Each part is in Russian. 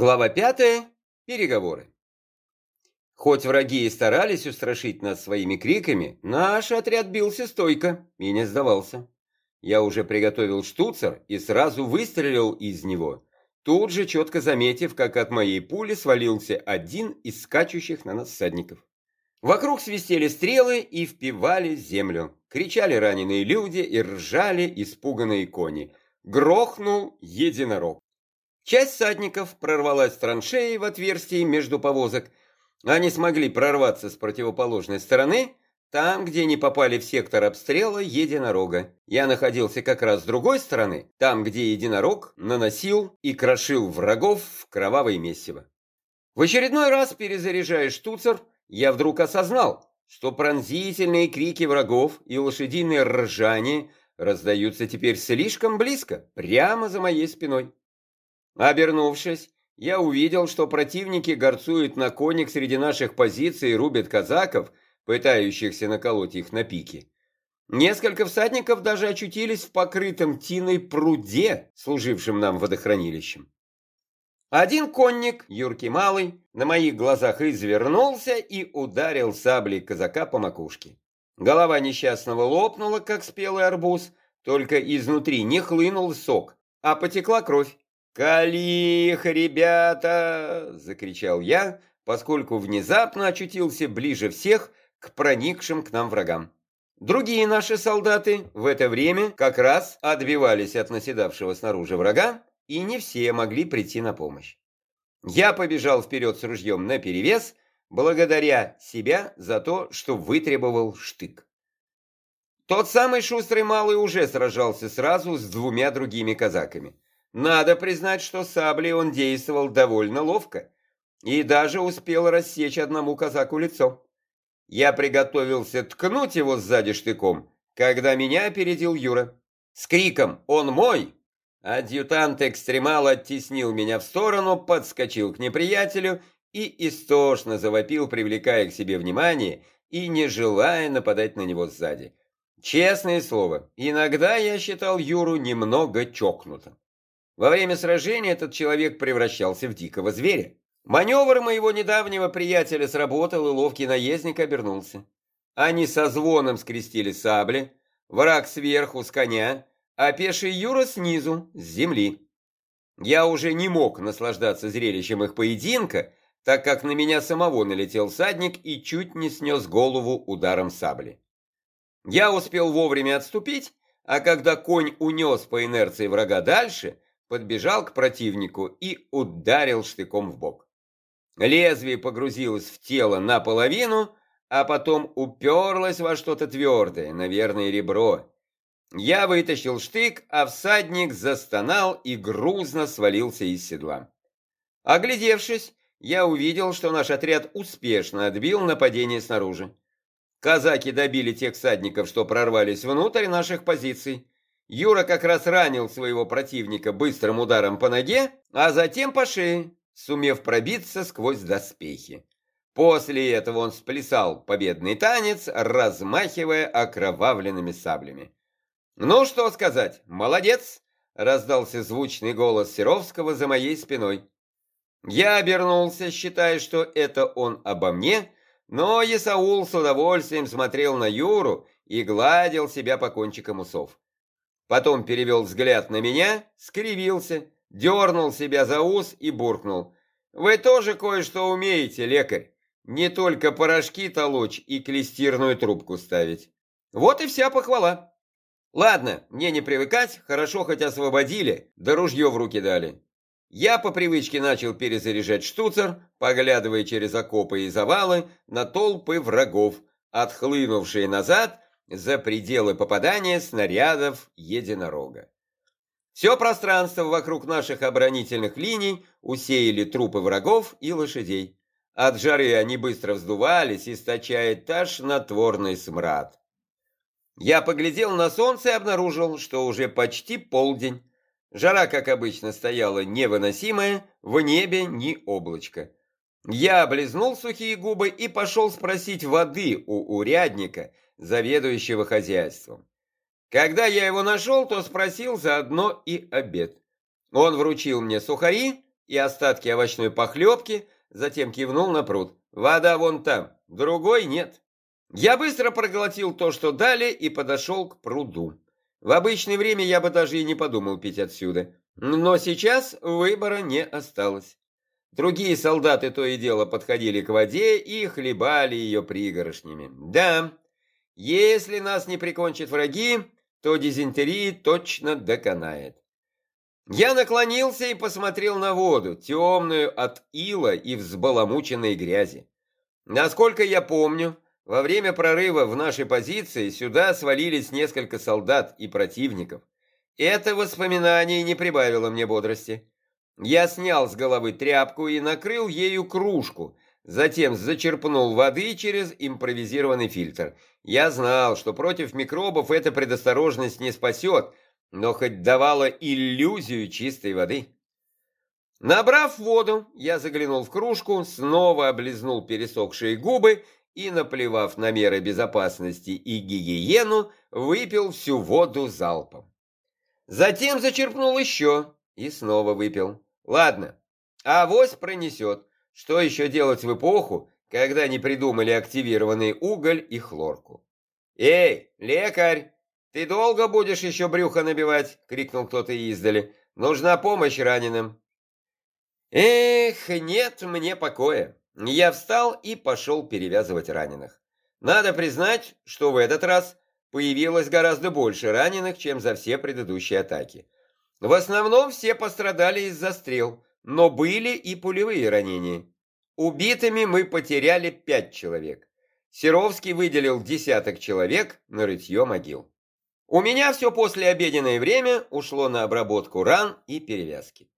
Глава пятая. Переговоры. Хоть враги и старались устрашить нас своими криками, наш отряд бился стойко и не сдавался. Я уже приготовил штуцер и сразу выстрелил из него, тут же четко заметив, как от моей пули свалился один из скачущих на нас всадников. Вокруг свистели стрелы и впивали землю. Кричали раненые люди и ржали испуганные кони. Грохнул единорог. Часть садников прорвалась в траншеи в отверстии между повозок. Они смогли прорваться с противоположной стороны, там, где не попали в сектор обстрела единорога. Я находился как раз с другой стороны, там, где единорог наносил и крошил врагов в кровавое месиво. В очередной раз, перезаряжая штуцер, я вдруг осознал, что пронзительные крики врагов и лошадиное ржание раздаются теперь слишком близко, прямо за моей спиной. Обернувшись, я увидел, что противники горцуют на конях среди наших позиций и рубят казаков, пытающихся наколоть их на пике. Несколько всадников даже очутились в покрытом тиной пруде, служившем нам водохранилищем. Один конник, юркий малый, на моих глазах извернулся и ударил саблей казака по макушке. Голова несчастного лопнула, как спелый арбуз, только изнутри не хлынул сок, а потекла кровь. «Калих, ребята!» – закричал я, поскольку внезапно очутился ближе всех к проникшим к нам врагам. Другие наши солдаты в это время как раз отбивались от наседавшего снаружи врага, и не все могли прийти на помощь. Я побежал вперед с ружьем наперевес, благодаря себя за то, что вытребовал штык. Тот самый шустрый малый уже сражался сразу с двумя другими казаками. Надо признать, что саблей он действовал довольно ловко и даже успел рассечь одному казаку лицо. Я приготовился ткнуть его сзади штыком, когда меня опередил Юра. С криком «Он мой!» адъютант экстремал оттеснил меня в сторону, подскочил к неприятелю и истошно завопил, привлекая к себе внимание и не желая нападать на него сзади. Честное слово, иногда я считал Юру немного чокнутым. Во время сражения этот человек превращался в дикого зверя. Маневр моего недавнего приятеля сработал, и ловкий наездник обернулся. Они со звоном скрестили сабли, враг сверху с коня, а пеший Юра снизу, с земли. Я уже не мог наслаждаться зрелищем их поединка, так как на меня самого налетел садник и чуть не снес голову ударом сабли. Я успел вовремя отступить, а когда конь унес по инерции врага дальше, подбежал к противнику и ударил штыком в бок. Лезвие погрузилось в тело наполовину, а потом уперлось во что-то твердое, наверное, ребро. Я вытащил штык, а всадник застонал и грузно свалился из седла. Оглядевшись, я увидел, что наш отряд успешно отбил нападение снаружи. Казаки добили тех всадников, что прорвались внутрь наших позиций, Юра как раз ранил своего противника быстрым ударом по ноге, а затем по шее, сумев пробиться сквозь доспехи. После этого он сплясал победный танец, размахивая окровавленными саблями. «Ну что сказать, молодец!» — раздался звучный голос Серовского за моей спиной. Я обернулся, считая, что это он обо мне, но Исаул с удовольствием смотрел на Юру и гладил себя по кончикам усов. Потом перевел взгляд на меня, скривился, дернул себя за ус и буркнул. «Вы тоже кое-что умеете, лекарь. Не только порошки толочь и клестирную трубку ставить. Вот и вся похвала. Ладно, мне не привыкать, хорошо хоть освободили, да ружье в руки дали». Я по привычке начал перезаряжать штуцер, поглядывая через окопы и завалы на толпы врагов, отхлынувшие назад за пределы попадания снарядов единорога. Все пространство вокруг наших оборонительных линий усеяли трупы врагов и лошадей. От жары они быстро вздувались, источая тошнотворный смрад. Я поглядел на солнце и обнаружил, что уже почти полдень. Жара, как обычно, стояла невыносимая, в небе ни облачко. Я облизнул сухие губы и пошел спросить воды у урядника – заведующего хозяйством. Когда я его нашел, то спросил заодно и обед. Он вручил мне сухари и остатки овощной похлебки, затем кивнул на пруд. «Вода вон там, другой нет». Я быстро проглотил то, что дали, и подошел к пруду. В обычное время я бы даже и не подумал пить отсюда. Но сейчас выбора не осталось. Другие солдаты то и дело подходили к воде и хлебали ее пригоршнями. Да, если нас не прикончат враги, то дизентерии точно доконает. Я наклонился и посмотрел на воду, темную от ила и взбаламученной грязи. Насколько я помню, во время прорыва в нашей позиции сюда свалились несколько солдат и противников. Это воспоминание не прибавило мне бодрости. Я снял с головы тряпку и накрыл ею кружку, затем зачерпнул воды через импровизированный фильтр. Я знал, что против микробов эта предосторожность не спасет, но хоть давала иллюзию чистой воды. Набрав воду, я заглянул в кружку, снова облизнул пересохшие губы и, наплевав на меры безопасности и гигиену, выпил всю воду залпом. Затем зачерпнул еще и снова выпил. Ладно, авось пронесет. Что еще делать в эпоху, когда не придумали активированный уголь и хлорку? «Эй, лекарь, ты долго будешь еще брюхо набивать?» — крикнул кто-то издали. «Нужна помощь раненым». Эх, нет мне покоя. Я встал и пошел перевязывать раненых. Надо признать, что в этот раз появилось гораздо больше раненых, чем за все предыдущие атаки. В основном все пострадали из-за стрел, но были и пулевые ранения. Убитыми мы потеряли пять человек. Серовский выделил десяток человек на рытье могил. У меня все после обеденное время ушло на обработку ран и перевязки.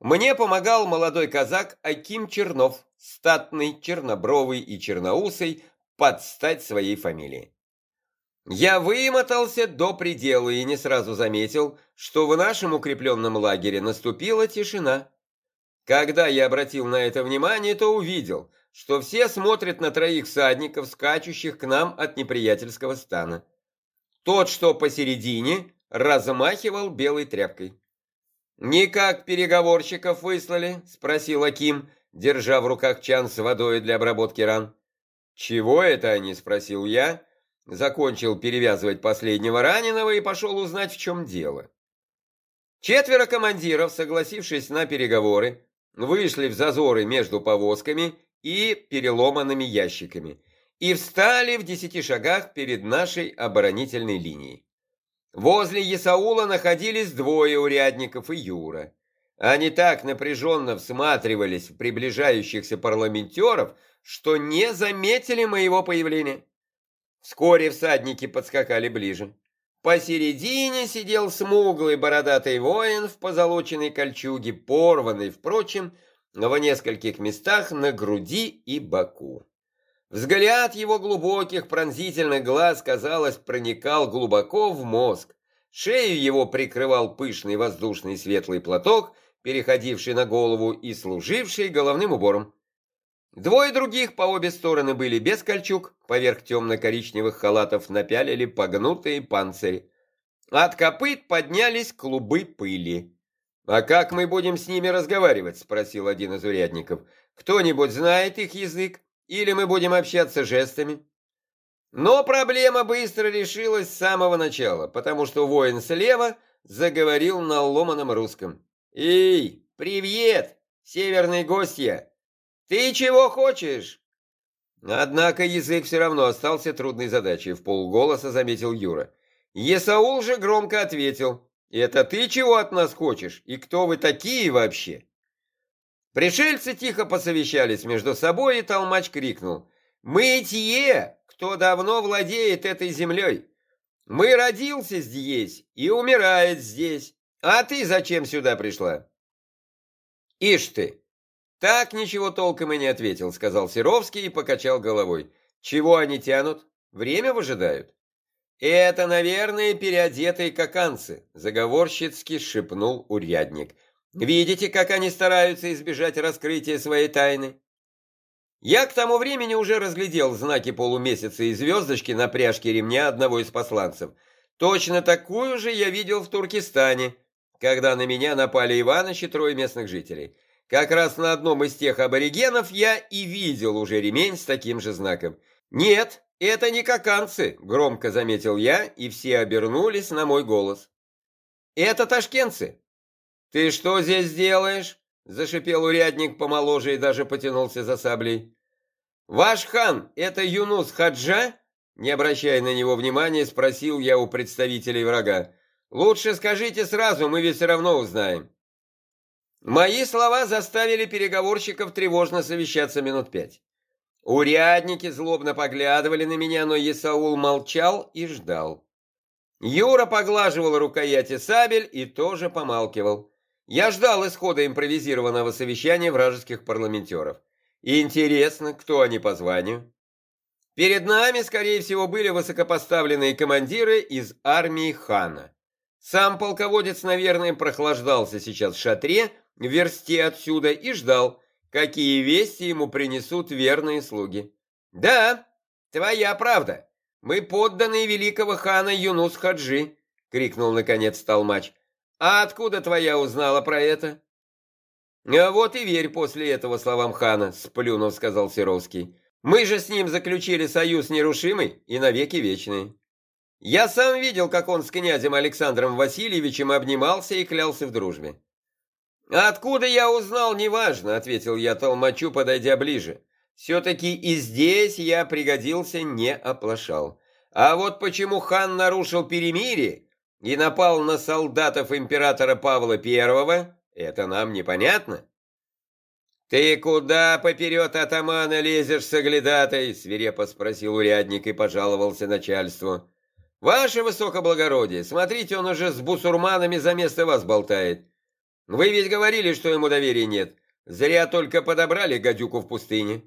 Мне помогал молодой казак Аким Чернов, статный, чернобровый и черноусый, под стать своей фамилии. Я вымотался до предела и не сразу заметил, что в нашем укрепленном лагере наступила тишина. Когда я обратил на это внимание, то увидел, что все смотрят на троих всадников, скачущих к нам от неприятельского стана. Тот, что посередине, размахивал белой тряпкой. «Никак переговорщиков выслали?» — спросил Аким, держа в руках чан с водой для обработки ран. «Чего это они?» — спросил я, закончил перевязывать последнего раненого и пошел узнать, в чем дело. Четверо командиров, согласившись на переговоры, вышли в зазоры между повозками и переломанными ящиками и встали в десяти шагах перед нашей оборонительной линией. Возле Есаула находились двое урядников и Юра. Они так напряженно всматривались в приближающихся парламентеров, что не заметили моего появления. Вскоре всадники подскакали ближе. Посередине сидел смуглый бородатый воин в позолоченной кольчуге, порванный, впрочем, в нескольких местах на груди и боку. Взгляд его глубоких пронзительных глаз, казалось, проникал глубоко в мозг. Шею его прикрывал пышный воздушный светлый платок, переходивший на голову и служивший головным убором. Двое других по обе стороны были без кольчуг, поверх темно-коричневых халатов напялили погнутые панцири. От копыт поднялись клубы пыли. «А как мы будем с ними разговаривать?» — спросил один из урядников. «Кто-нибудь знает их язык? Или мы будем общаться жестами?» Но проблема быстро решилась с самого начала, потому что воин слева заговорил на ломаном русском. «Эй, привет, северные гостья! Ты чего хочешь?» Однако язык все равно остался трудной задачей, в полголоса заметил Юра. Есаул же громко ответил, «Это ты чего от нас хочешь? И кто вы такие вообще?» Пришельцы тихо посовещались между собой, и толмач крикнул, «Мы те, кто давно владеет этой землей. Мы родился здесь и умирает здесь. А ты зачем сюда пришла?» «Ишь ты!» «Так ничего толком и не ответил», — сказал Серовский и покачал головой. «Чего они тянут? Время выжидают?» «Это, наверное, переодетые каканцы», — заговорщицки шепнул урядник. «Видите, как они стараются избежать раскрытия своей тайны?» Я к тому времени уже разглядел знаки полумесяца и звездочки на пряжке ремня одного из посланцев. Точно такую же я видел в Туркестане, когда на меня напали Иваныч и трое местных жителей. Как раз на одном из тех аборигенов я и видел уже ремень с таким же знаком. Нет, это не каканцы, громко заметил я, и все обернулись на мой голос. Это ташкентцы. Ты что здесь делаешь? Зашипел урядник помоложе и даже потянулся за саблей. Ваш хан, это Юнус Хаджа? Не обращая на него внимания, спросил я у представителей врага. «Лучше скажите сразу, мы ведь все равно узнаем». Мои слова заставили переговорщиков тревожно совещаться минут пять. Урядники злобно поглядывали на меня, но Исаул молчал и ждал. Юра поглаживал рукояти сабель и тоже помалкивал. Я ждал исхода импровизированного совещания вражеских парламентеров. Интересно, кто они по званию? Перед нами, скорее всего, были высокопоставленные командиры из армии хана. Сам полководец, наверное, прохлаждался сейчас в шатре, версте отсюда, и ждал, какие вести ему принесут верные слуги. «Да, твоя правда. Мы подданные великого хана Юнус Хаджи», — крикнул наконец Толмач. «А откуда твоя узнала про это?» «А вот и верь после этого словам хана», — сплюнув, сказал Серовский. Мы же с ним заключили союз нерушимый и навеки вечный. Я сам видел, как он с князем Александром Васильевичем обнимался и клялся в дружбе. «Откуда я узнал, неважно», — ответил я толмачу, подойдя ближе. «Все-таки и здесь я пригодился, не оплошал. А вот почему хан нарушил перемирие и напал на солдатов императора Павла I, это нам непонятно. «Ты куда поперед атамана лезешь, соглядатой?» — свирепо спросил урядник и пожаловался начальству. «Ваше высокоблагородие, смотрите, он уже с бусурманами за место вас болтает. Вы ведь говорили, что ему доверия нет. Зря только подобрали гадюку в пустыне».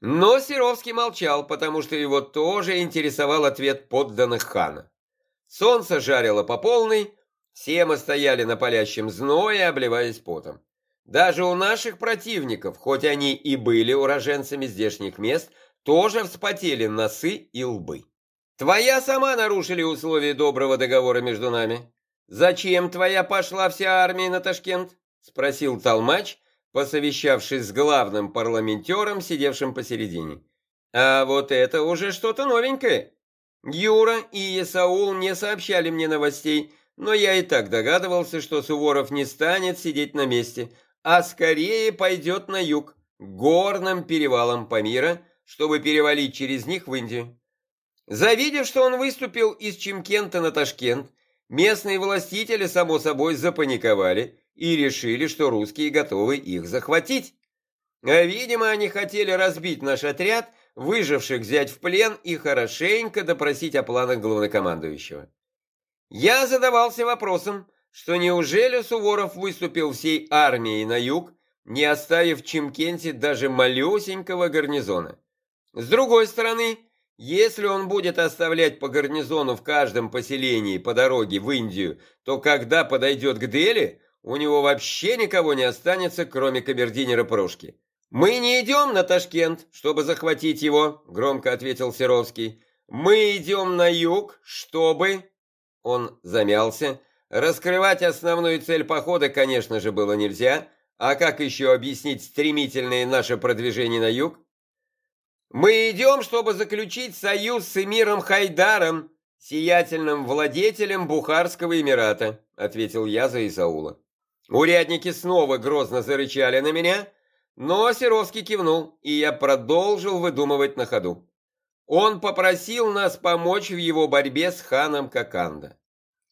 Но Серовский молчал, потому что его тоже интересовал ответ подданных хана. Солнце жарило по полной, все мы стояли на палящем зное, обливаясь потом. Даже у наших противников, хоть они и были уроженцами здешних мест, тоже вспотели носы и лбы. Твоя сама нарушили условия доброго договора между нами. Зачем твоя пошла вся армия на Ташкент? Спросил Толмач, посовещавшись с главным парламентером, сидевшим посередине. А вот это уже что-то новенькое. Юра и Исаул не сообщали мне новостей, но я и так догадывался, что Суворов не станет сидеть на месте, а скорее пойдет на юг, горным перевалом Памира, чтобы перевалить через них в Индию. Завидев, что он выступил из Чимкента на Ташкент, местные властители, само собой, запаниковали и решили, что русские готовы их захватить. А, видимо, они хотели разбить наш отряд, выживших взять в плен и хорошенько допросить о планах главнокомандующего. Я задавался вопросом, что неужели Суворов выступил всей армией на юг, не оставив в Чимкенте даже малюсенького гарнизона? С другой стороны, если он будет оставлять по гарнизону в каждом поселении по дороге в Индию, то когда подойдет к Дели, у него вообще никого не останется, кроме камердинера Прошки. «Мы не идем на Ташкент, чтобы захватить его», — громко ответил Серовский. «Мы идем на юг, чтобы...» Он замялся, Раскрывать основную цель похода, конечно же, было нельзя, а как еще объяснить стремительное наше продвижение на юг? Мы идем, чтобы заключить союз с эмиром Хайдаром, сиятельным владетелем Бухарского Эмирата, ответил я за Исаула. Урядники снова грозно зарычали на меня, но Серовский кивнул, и я продолжил выдумывать на ходу. Он попросил нас помочь в его борьбе с ханом Коканда.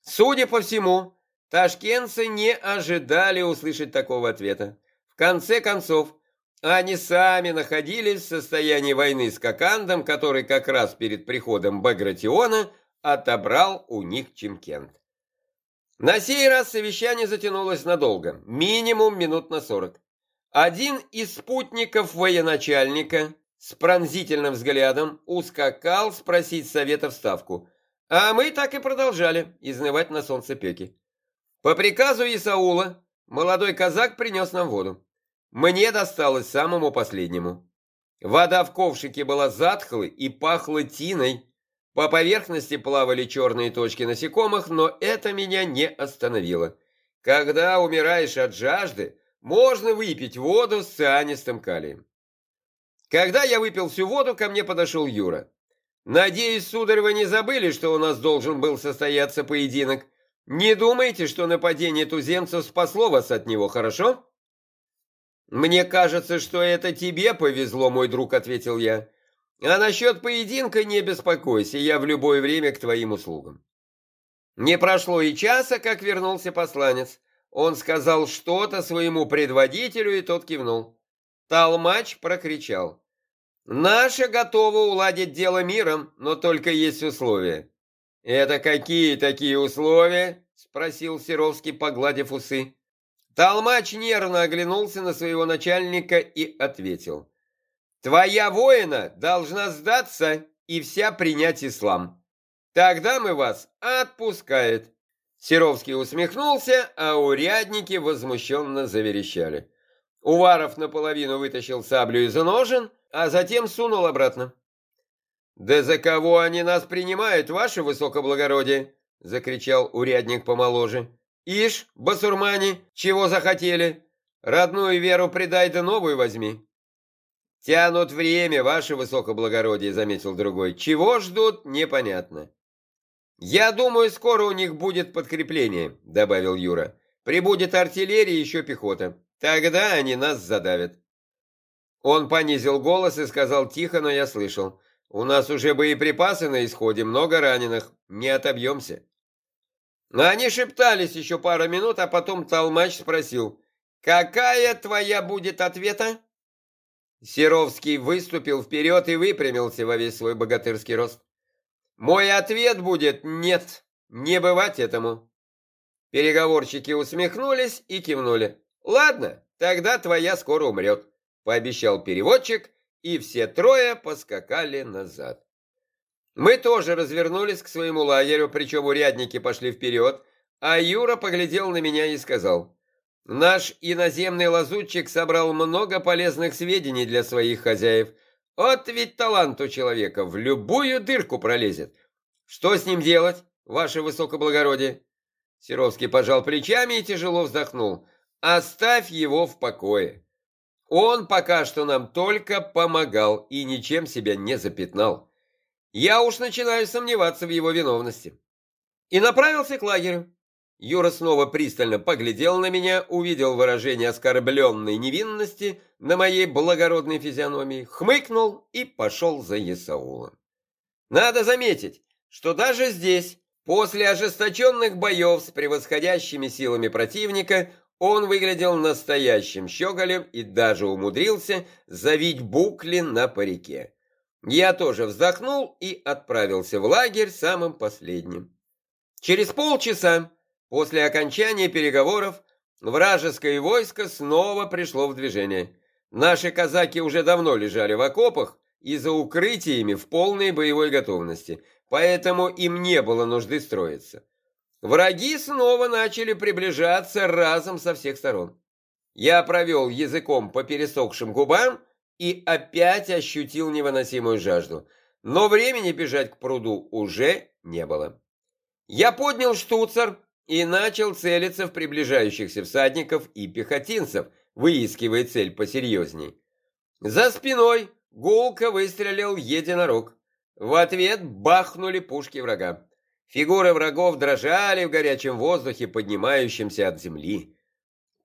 Судя по всему, ташкентцы не ожидали услышать такого ответа. В конце концов, они сами находились в состоянии войны с Кокандом, который как раз перед приходом Багратиона отобрал у них Чимкент. На сей раз совещание затянулось надолго, минимум минут на сорок. Один из спутников военачальника с пронзительным взглядом ускакал спросить совета в ставку – а мы так и продолжали изнывать на солнцепеке. По приказу Исаула молодой казак принес нам воду. Мне досталось самому последнему. Вода в ковшике была затхлой и пахла тиной. По поверхности плавали черные точки насекомых, но это меня не остановило. Когда умираешь от жажды, можно выпить воду с цианистым калием. Когда я выпил всю воду, ко мне подошел Юра. «Надеюсь, сударь, вы не забыли, что у нас должен был состояться поединок? Не думайте, что нападение туземцев спасло вас от него, хорошо?» «Мне кажется, что это тебе повезло, мой друг», — ответил я. «А насчет поединка не беспокойся, я в любое время к твоим услугам». Не прошло и часа, как вернулся посланец. Он сказал что-то своему предводителю, и тот кивнул. Талмач прокричал. «Наши готовы уладить дело миром, но только есть условия». «Это какие такие условия?» — спросил Серовский, погладив усы. Толмач нервно оглянулся на своего начальника и ответил. «Твоя воина должна сдаться и вся принять ислам. Тогда мы вас отпускает». Серовский усмехнулся, а урядники возмущенно заверещали. Уваров наполовину вытащил саблю из ножен, а затем сунул обратно. «Да за кого они нас принимают, ваше высокоблагородие?» — закричал урядник помоложе. Ишь, басурмане, чего захотели? Родную веру предай да новую возьми. Тянут время, ваше высокоблагородие, заметил другой. Чего ждут, непонятно. Я думаю, скоро у них будет подкрепление, добавил Юра. Прибудет артиллерия и еще пехота. Тогда они нас задавят. Он понизил голос и сказал тихо, но я слышал. У нас уже боеприпасы на исходе, много раненых. Не отобьемся. Они шептались еще пару минут, а потом Толмач спросил, «Какая твоя будет ответа?» Серовский выступил вперед и выпрямился во весь свой богатырский рост. «Мой ответ будет «нет», не бывать этому». Переговорщики усмехнулись и кивнули. «Ладно, тогда твоя скоро умрет», — пообещал переводчик, и все трое поскакали назад. Мы тоже развернулись к своему лагерю, причем урядники пошли вперед, а Юра поглядел на меня и сказал, «Наш иноземный лазутчик собрал много полезных сведений для своих хозяев. Вот ведь талант у человека, в любую дырку пролезет. Что с ним делать, ваше высокоблагородие?» Серовский пожал плечами и тяжело вздохнул. «Оставь его в покое. Он пока что нам только помогал и ничем себя не запятнал». Я уж начинаю сомневаться в его виновности. И направился к лагерю. Юра снова пристально поглядел на меня, увидел выражение оскорбленной невинности на моей благородной физиономии, хмыкнул и пошел за Исаулом. Надо заметить, что даже здесь, после ожесточенных боев с превосходящими силами противника, он выглядел настоящим щеголем и даже умудрился завить букли на парике. Я тоже вздохнул и отправился в лагерь самым последним. Через полчаса после окончания переговоров вражеское войско снова пришло в движение. Наши казаки уже давно лежали в окопах и за укрытиями в полной боевой готовности, поэтому им не было нужды строиться. Враги снова начали приближаться разом со всех сторон. Я провел языком по пересохшим губам и опять ощутил невыносимую жажду. Но времени бежать к пруду уже не было. Я поднял штуцер и начал целиться в приближающихся всадников и пехотинцев, выискивая цель посерьезней. За спиной гулко выстрелил единорог. В ответ бахнули пушки врага. Фигуры врагов дрожали в горячем воздухе, поднимающемся от земли.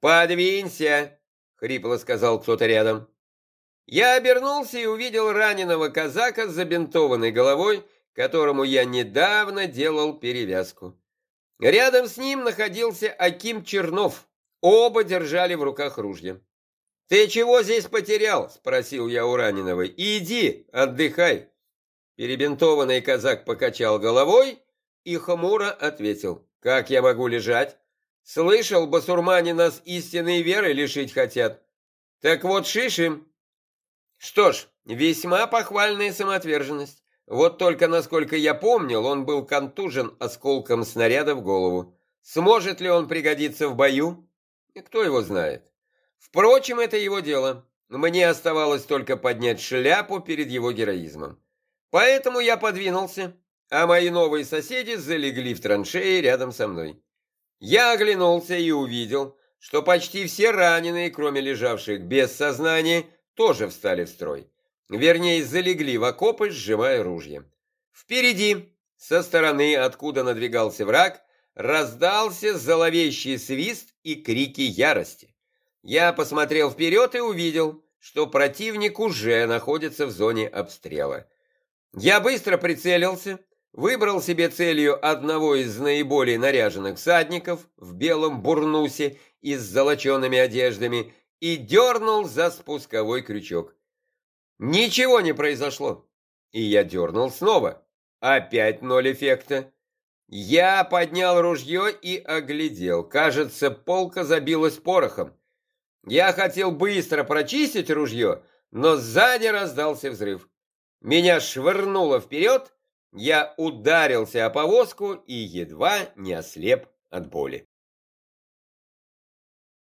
«Подвинься!» — хрипло сказал кто-то рядом. Я обернулся и увидел раненого казака с забинтованной головой, которому я недавно делал перевязку. Рядом с ним находился Аким Чернов. Оба держали в руках ружья. «Ты чего здесь потерял?» – спросил я у раненого. «Иди, отдыхай». Перебинтованный казак покачал головой и хмуро ответил. «Как я могу лежать? Слышал, басурмане нас истинной веры лишить хотят. Так вот шишим, что ж, весьма похвальная самоотверженность. Вот только, насколько я помнил, он был контужен осколком снаряда в голову. Сможет ли он пригодиться в бою? Кто его знает. Впрочем, это его дело. Мне оставалось только поднять шляпу перед его героизмом. Поэтому я подвинулся, а мои новые соседи залегли в траншеи рядом со мной. Я оглянулся и увидел, что почти все раненые, кроме лежавших без сознания, тоже встали в строй. Вернее, залегли в окопы, сжимая ружья. Впереди, со стороны, откуда надвигался враг, раздался зловещий свист и крики ярости. Я посмотрел вперед и увидел, что противник уже находится в зоне обстрела. Я быстро прицелился, выбрал себе целью одного из наиболее наряженных всадников в белом бурнусе и с золочеными одеждами и дернул за спусковой крючок. Ничего не произошло, и я дернул снова. Опять ноль эффекта. Я поднял ружье и оглядел. Кажется, полка забилась порохом. Я хотел быстро прочистить ружье, но сзади раздался взрыв. Меня швырнуло вперед, я ударился о повозку и едва не ослеп от боли.